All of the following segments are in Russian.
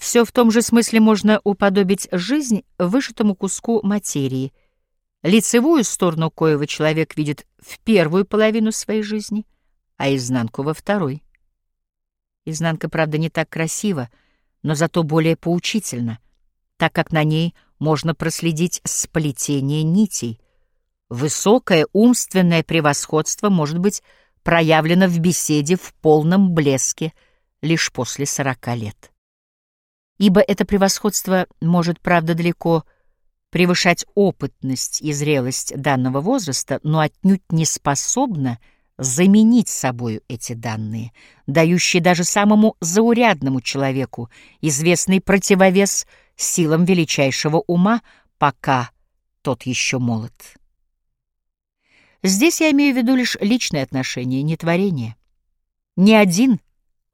Все в том же смысле можно уподобить жизнь вышитому куску материи, лицевую сторону коего человек видит в первую половину своей жизни, а изнанку во второй. Изнанка, правда, не так красива, но зато более поучительна, так как на ней можно проследить сплетение нитей. Высокое умственное превосходство может быть проявлено в беседе в полном блеске лишь после сорока лет. Ибо это превосходство может, правда, далеко превышать опытность и зрелость данного возраста, но отнюдь не способно заменить собою эти данные, дающие даже самому заурядному человеку известный противовес силам величайшего ума, пока тот еще молод. Здесь я имею в виду лишь личные отношения, не творение. Ни один,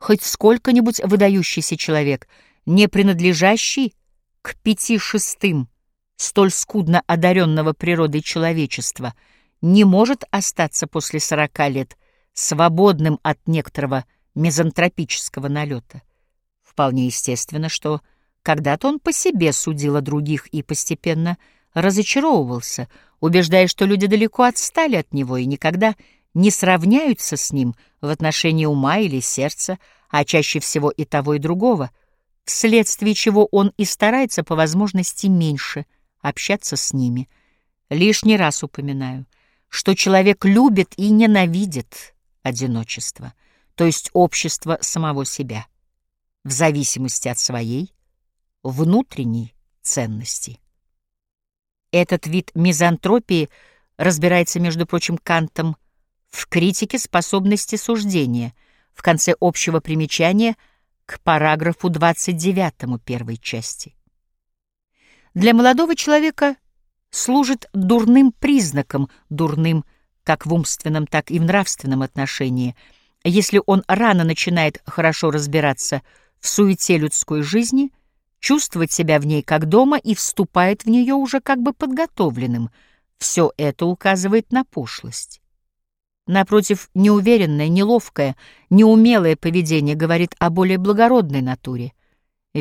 хоть сколько-нибудь выдающийся человек, не принадлежащий к пяти шестым столь скудно одаренного природой человечества, не может остаться после сорока лет свободным от некоторого мизантропического налета. Вполне естественно, что когда-то он по себе судил о других и постепенно разочаровывался, убеждая, что люди далеко отстали от него и никогда не сравняются с ним в отношении ума или сердца, а чаще всего и того, и другого, вследствие чего он и старается по возможности меньше – общаться с ними. Лишний раз упоминаю, что человек любит и ненавидит одиночество, то есть общество самого себя, в зависимости от своей внутренней ценности. Этот вид мизантропии разбирается, между прочим, Кантом в критике способности суждения в конце общего примечания к параграфу 29 первой части для молодого человека служит дурным признаком, дурным как в умственном, так и в нравственном отношении, если он рано начинает хорошо разбираться в суете людской жизни, чувствовать себя в ней как дома и вступает в нее уже как бы подготовленным. Все это указывает на пошлость. Напротив, неуверенное, неловкое, неумелое поведение говорит о более благородной натуре —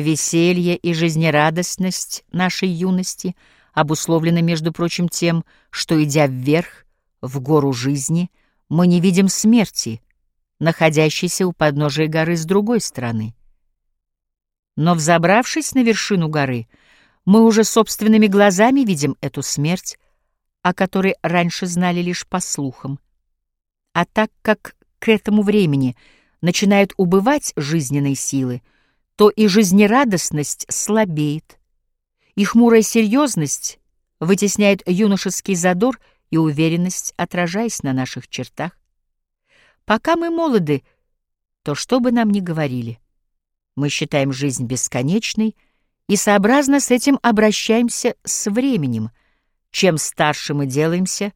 Веселье и жизнерадостность нашей юности обусловлены, между прочим, тем, что, идя вверх, в гору жизни, мы не видим смерти, находящейся у подножия горы с другой стороны. Но, взобравшись на вершину горы, мы уже собственными глазами видим эту смерть, о которой раньше знали лишь по слухам. А так как к этому времени начинают убывать жизненные силы, то и жизнерадостность слабеет, и хмурая серьезность вытесняет юношеский задор и уверенность, отражаясь на наших чертах. Пока мы молоды, то что бы нам ни говорили, мы считаем жизнь бесконечной и сообразно с этим обращаемся с временем. Чем старше мы делаемся,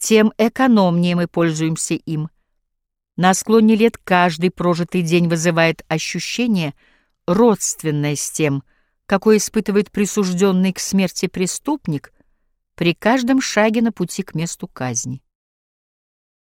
тем экономнее мы пользуемся им. На склоне лет каждый прожитый день вызывает ощущение — родственное с тем, какой испытывает присужденный к смерти преступник при каждом шаге на пути к месту казни.